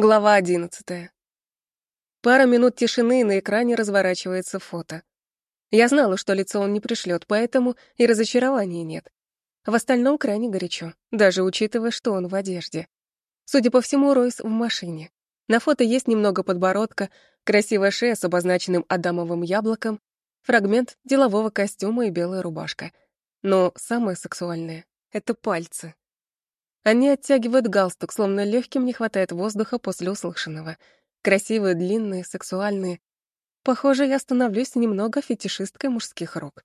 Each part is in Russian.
Глава одиннадцатая. Пара минут тишины, и на экране разворачивается фото. Я знала, что лицо он не пришлет, поэтому и разочарования нет. В остальном крайне горячо, даже учитывая, что он в одежде. Судя по всему, Ройс в машине. На фото есть немного подбородка, красивая шея с обозначенным адамовым яблоком, фрагмент делового костюма и белая рубашка. Но самое сексуальное — это пальцы. Они оттягивают галстук, словно легким не хватает воздуха после услышанного. Красивые, длинные, сексуальные. Похоже, я становлюсь немного фетишисткой мужских рук.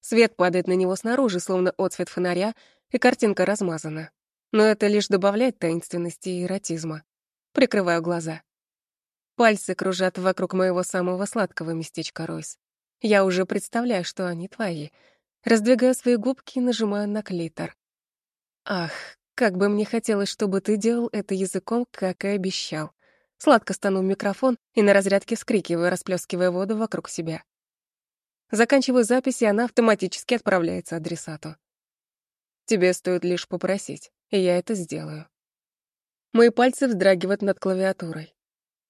Свет падает на него снаружи, словно отцвет фонаря, и картинка размазана. Но это лишь добавляет таинственности и эротизма. Прикрываю глаза. Пальцы кружат вокруг моего самого сладкого местечка Ройс. Я уже представляю, что они твои. Раздвигаю свои губки и нажимаю на клитор. Ах, как бы мне хотелось, чтобы ты делал это языком, как и обещал. Сладко стану в микрофон и на разрядке вскрикиваю, расплескивая воду вокруг себя. Заканчиваю запись, и она автоматически отправляется адресату. Тебе стоит лишь попросить, и я это сделаю. Мои пальцы вздрагивают над клавиатурой.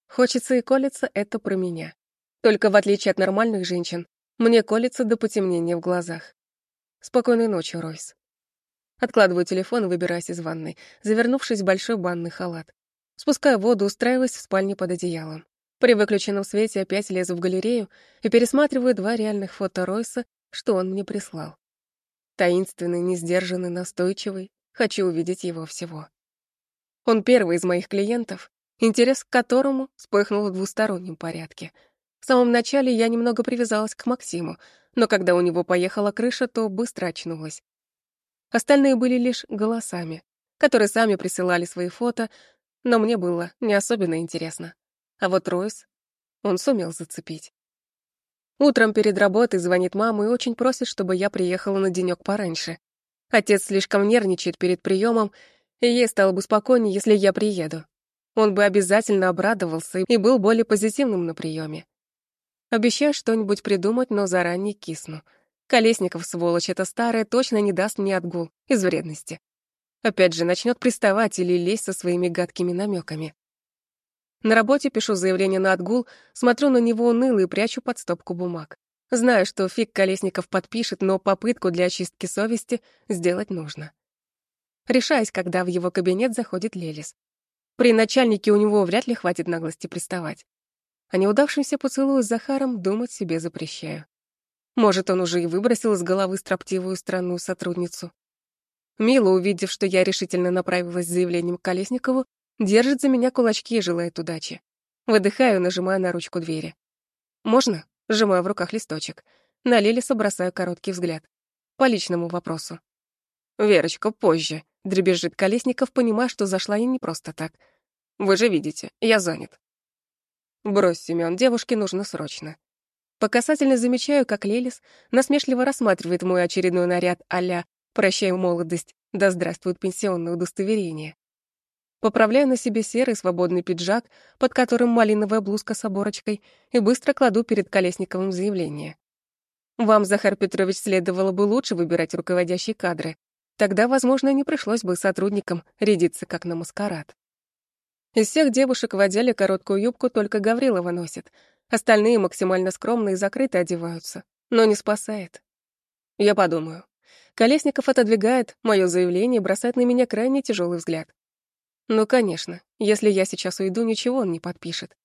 Хочется и колется это про меня. Только в отличие от нормальных женщин, мне колется до потемнения в глазах. Спокойной ночи, Ройс. Откладываю телефон и выбираюсь из ванной, завернувшись в большой банный халат. Спускаю воду, устраиваясь в спальне под одеялом. При выключенном свете опять лезу в галерею и пересматриваю два реальных фото Ройса, что он мне прислал. Таинственный, несдержанный, настойчивый. Хочу увидеть его всего. Он первый из моих клиентов, интерес к которому вспыхнул в двустороннем порядке. В самом начале я немного привязалась к Максиму, но когда у него поехала крыша, то быстро очнулась. Остальные были лишь голосами, которые сами присылали свои фото, но мне было не особенно интересно. А вот Ройс, он сумел зацепить. Утром перед работой звонит мама и очень просит, чтобы я приехала на денек пораньше. Отец слишком нервничает перед приемом, и ей стало бы спокойнее, если я приеду. Он бы обязательно обрадовался и был более позитивным на приеме. Обещаю что-нибудь придумать, но заранее кисну — Колесников, сволочь, это старая, точно не даст мне отгул, из вредности. Опять же, начнет приставать или лезть со своими гадкими намеками. На работе пишу заявление на отгул, смотрю на него уныло и прячу под стопку бумаг. Знаю, что фиг Колесников подпишет, но попытку для очистки совести сделать нужно. Решаюсь, когда в его кабинет заходит Лелис. При начальнике у него вряд ли хватит наглости приставать. О неудавшемся поцелую с Захаром думать себе запрещаю. Может, он уже и выбросил из головы строптивую странную сотрудницу. Мила, увидев, что я решительно направилась с заявлением к Колесникову, держит за меня кулачки и желает удачи. Выдыхаю, нажимая на ручку двери. «Можно?» — сжимаю в руках листочек. На Лилиса бросаю короткий взгляд. По личному вопросу. «Верочка, позже», — дребезжит Колесников, понимая, что зашла я не просто так. «Вы же видите, я занят». «Брось, Семён, девушке нужно срочно. По касательно замечаю, как Лелис насмешливо рассматривает мой очередной наряд а-ля «Прощай, молодость, да здравствует пенсионное удостоверение». Поправляю на себе серый свободный пиджак, под которым малиновая блузка с оборочкой, и быстро кладу перед Колесниковым заявление. Вам, Захар Петрович, следовало бы лучше выбирать руководящие кадры. Тогда, возможно, не пришлось бы сотрудникам рядиться как на маскарад. Из всех девушек в отделе короткую юбку только Гаврилова носит, Остальные максимально скромно и закрыто одеваются, но не спасает. Я подумаю. Колесников отодвигает мое заявление бросает на меня крайне тяжелый взгляд. Ну, конечно, если я сейчас уйду, ничего он не подпишет.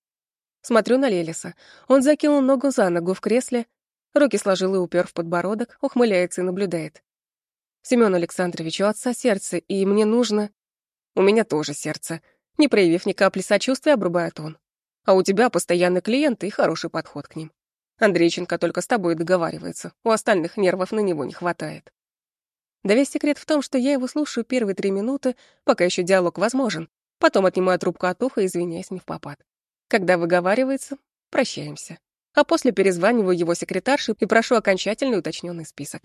Смотрю на Лелиса. Он закинул ногу за ногу в кресле, руки сложил и упер в подбородок, ухмыляется и наблюдает. Семён Александрович, у отца сердце, и мне нужно... У меня тоже сердце. Не проявив ни капли сочувствия, обрубает он. А у тебя постоянный клиент и хороший подход к ним. Андрейченко только с тобой договаривается, у остальных нервов на него не хватает. Да весь секрет в том, что я его слушаю первые три минуты, пока еще диалог возможен, потом отнимаю трубку от уха, извиняясь не в попад. Когда выговаривается, прощаемся. А после перезваниваю его секретарше и прошу окончательный уточненный список.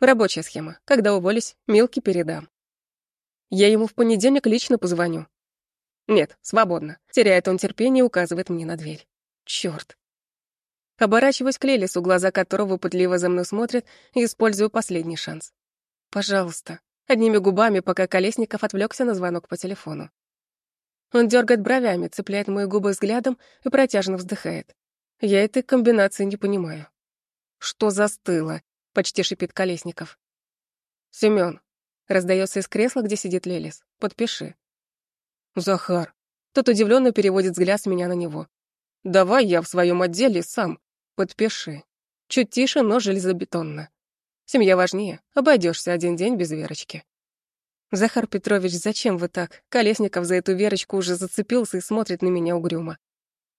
Рабочая схема. Когда уволюсь, Милки передам. Я ему в понедельник лично позвоню, нет, свободно. Теряет он терпение и указывает мне на дверь. Чёрт. Оборачиваюсь к Лелису, глаза которого пытливо за мной смотрят, и использую последний шанс. Пожалуйста. Одними губами, пока Колесников отвлекся на звонок по телефону. Он дергает бровями, цепляет мои губы взглядом и протяжно вздыхает. Я этой комбинации не понимаю. Что застыло? Почти шипит Колесников. Семён. Раздается из кресла, где сидит Лелис. Подпиши. Захар. Тот удивленно переводит взгляд с меня на него. Давай я в своем отделе сам. Подпиши. Чуть тише, но железобетонно. Семья важнее. Обойдешься один день без Верочки. Захар Петрович, зачем вы так? Колесников за эту Верочку уже зацепился и смотрит на меня угрюмо.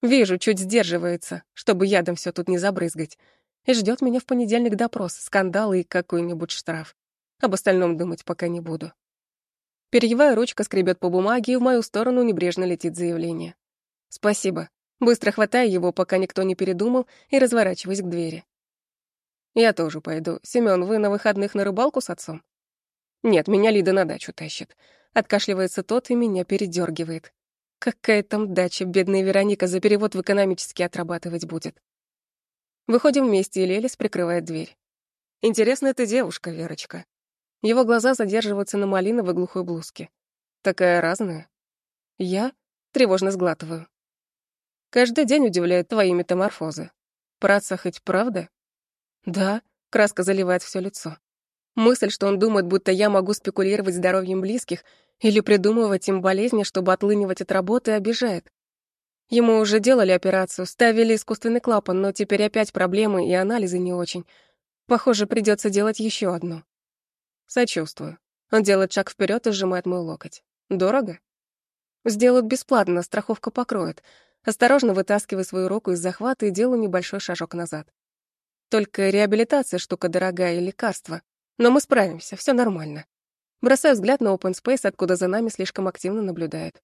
Вижу, чуть сдерживается, чтобы ядом все тут не забрызгать. И ждет меня в понедельник допрос, скандал и какой-нибудь штраф. Об остальном думать пока не буду. Перьевая ручка скребет по бумаге, и в мою сторону небрежно летит заявление. Спасибо. Быстро хватаю его, пока никто не передумал, и разворачиваюсь к двери. Я тоже пойду. Семён, вы на выходных на рыбалку с отцом? Нет, меня Лида на дачу тащит. Откашливается тот и меня передергивает. Какая там дача, бедная Вероника за перевод в экономический отрабатывать будет. Выходим вместе, и Лелис прикрывает дверь. Интересная ты девушка, Верочка. Его глаза задерживаются на малиновой глухой блузке. Такая разная. Я тревожно сглатываю. Каждый день удивляют твои метаморфозы. Праться хоть правда? Да, краска заливает все лицо. Мысль, что он думает, будто я могу спекулировать здоровьем близких или придумывать им болезни, чтобы отлынивать от работы, обижает. Ему уже делали операцию, ставили искусственный клапан, но теперь опять проблемы и анализы не очень. Похоже, придется делать еще одну. Сочувствую. Он делает шаг вперед и сжимает мой локоть. Дорого? Сделают бесплатно, страховка покроет. Осторожно вытаскиваю свою руку из захвата и делаю небольшой шажок назад. Только реабилитация штука дорогая и лекарства. Но мы справимся, все нормально. Бросаю взгляд на open space, откуда за нами слишком активно наблюдают.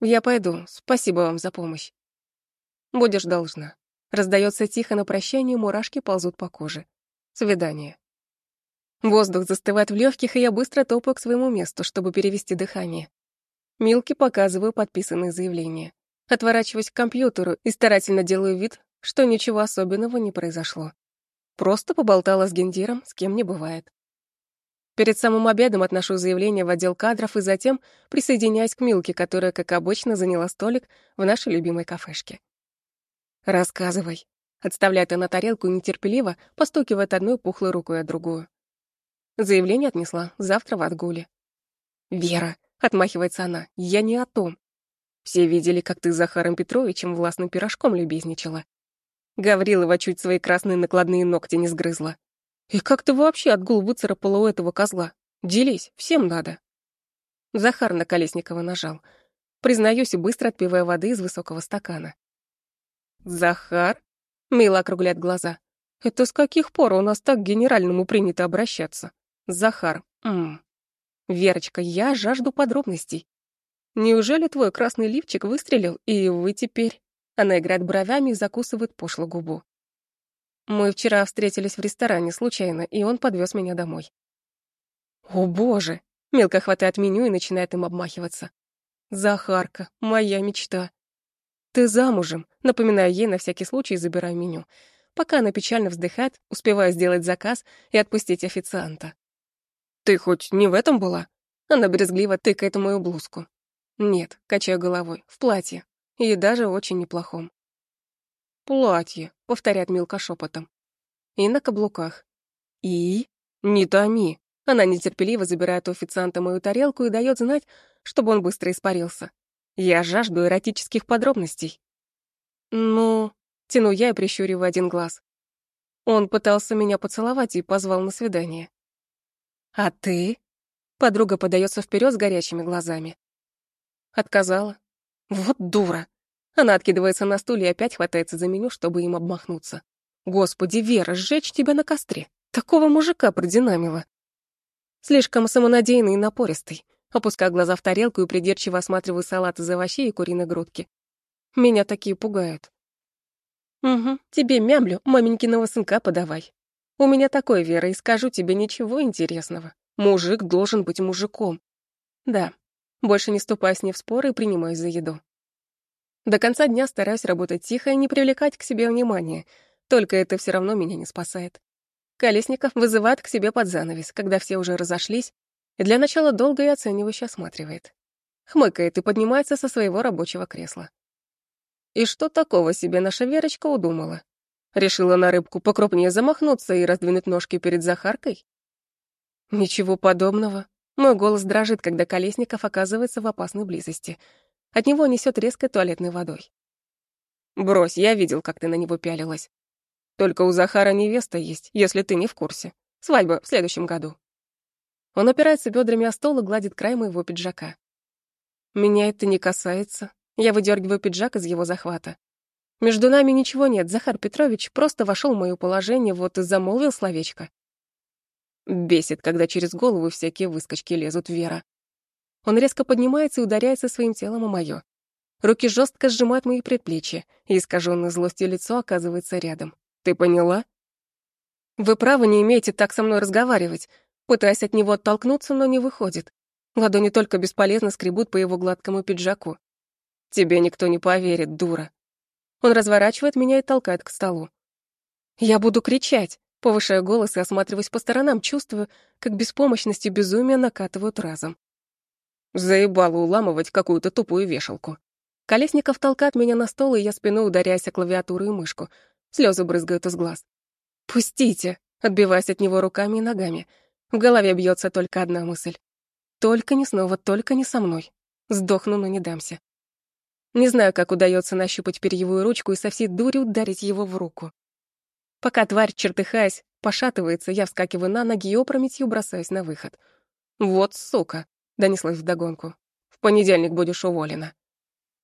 Я пойду. Спасибо вам за помощь. Будешь должна. Раздается тихо на прощание, мурашки ползут по коже. Свидание. Воздух застывает в легких, и я быстро топаю к своему месту, чтобы перевести дыхание. Милке показываю подписанное заявление. Отворачиваюсь к компьютеру и старательно делаю вид, что ничего особенного не произошло. Просто поболтала с гендиром, с кем не бывает. Перед самым обедом отношу заявление в отдел кадров и затем присоединяюсь к Милке, которая, как обычно, заняла столик в нашей любимой кафешке. «Рассказывай», — отставляет она тарелку нетерпеливо, постукивает одной пухлой рукой о другую. Заявление отнесла завтра в отгуле. «Вера», — отмахивается она, — «я не о том. Все видели, как ты с Захаром Петровичем властным пирожком любезничала. Гаврилова чуть свои красные накладные ногти не сгрызла. И как ты вообще отгул выцарапала у этого козла? Делись, всем надо. Захар на Колесникова нажал. Признаюсь быстро отпивая воды из высокого стакана. «Захар?» — Мила округляет глаза. «Это с каких пор у нас так к генеральному принято обращаться?» «Захар. Ммм. Верочка, я жажду подробностей. Неужели твой красный лифчик выстрелил, и вы теперь...» Она играет бровями и закусывает пошло губу. Мы вчера встретились в ресторане случайно, и он подвез меня домой. О, боже! Мелко хватает меню и начинает им обмахиваться. Захарка, моя мечта. Ты замужем, напоминаю ей на всякий случай и забираю меню. Пока она печально вздыхает, успеваю сделать заказ и отпустить официанта. Ты хоть не в этом была? Она брезгливо тыкает мою блузку. Нет, качаю головой, в платье. И даже очень неплохом. «Платье», — повторяет Милка шепотом. «И на каблуках». «И?» «Не томи». Она нетерпеливо забирает у официанта мою тарелку и дает знать, чтобы он быстро испарился. Я жажду эротических подробностей. «Ну...» — тяну я и прищуриваю один глаз. Он пытался меня поцеловать и позвал на свидание. «А ты?» Подруга подается вперед с горячими глазами. Отказала. Вот дура. Она откидывается на стуле и опять хватается за меню, чтобы им обмахнуться. Господи, Вера, сжечь тебя на костре. Такого мужика продинамила. Слишком самонадеянный и напористый. Опускаю глаза в тарелку и придирчиво осматриваю салат из овощей и куриной грудки. Меня такие пугают. Угу, тебе мямлю, маменькиного сынка подавай. У меня такой, Вера, и скажу тебе ничего интересного. Мужик должен быть мужиком. Да, больше не ступаю с ней в споры и принимаюсь за еду. До конца дня стараюсь работать тихо и не привлекать к себе внимания, только это все равно меня не спасает. Колесников вызывает к себе под занавес, когда все уже разошлись, и для начала долго и оценивающе осматривает. Хмыкает и поднимается со своего рабочего кресла. И что такого себе наша Верочка удумала? Решила на рыбку покрупнее замахнуться и раздвинуть ножки перед Захаркой? Ничего подобного. Мой голос дрожит, когда Колесников оказывается в опасной близости. От него несет резкой туалетной водой. Брось, я видел, как ты на него пялилась. Только у Захара невеста есть, если ты не в курсе. Свадьба в следующем году. Он опирается бедрами о стол и гладит край моего пиджака. Меня это не касается. Я выдергиваю пиджак из его захвата. Между нами ничего нет, Захар Петрович просто вошел в мое положение, вот и замолвил словечко. Бесит, когда через голову всякие выскочки лезут Вера. Он резко поднимается и ударяется своим телом о моё. Руки жестко сжимают мои предплечья, и искаженное злостью лицо оказывается рядом. Ты поняла? Вы право не имеете так со мной разговаривать. Пытаясь от него оттолкнуться, но не выходит. Ладони только бесполезно скребут по его гладкому пиджаку. Тебе никто не поверит, дура. Он разворачивает меня и толкает к столу. Я буду кричать, повышая голос и осматриваясь по сторонам, чувствую, как беспомощность и безумие накатывают разом. Заебало уламывать какую-то тупую вешалку. Колесников толкает меня на стол, и я спиной ударяюсь о клавиатуру и мышку. Слезы брызгают из глаз. «Пустите!» Отбиваясь от него руками и ногами. В голове бьется только одна мысль. Только не снова, только не со мной. Сдохну, но не дамся. Не знаю, как удается нащупать перьевую ручку и со всей дури ударить его в руку. Пока тварь, чертыхаясь, пошатывается, я вскакиваю на ноги и опрометью бросаюсь на выход. «Вот сука!» — донеслась вдогонку. «В понедельник будешь уволена».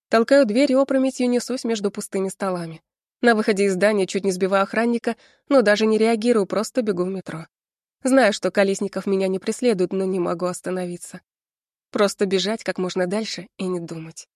Толкаю дверь и опрометью несусь между пустыми столами. На выходе из здания чуть не сбиваю охранника, но даже не реагирую, просто бегу в метро. Знаю, что Колесников меня не преследует, но не могу остановиться. Просто бежать как можно дальше и не думать.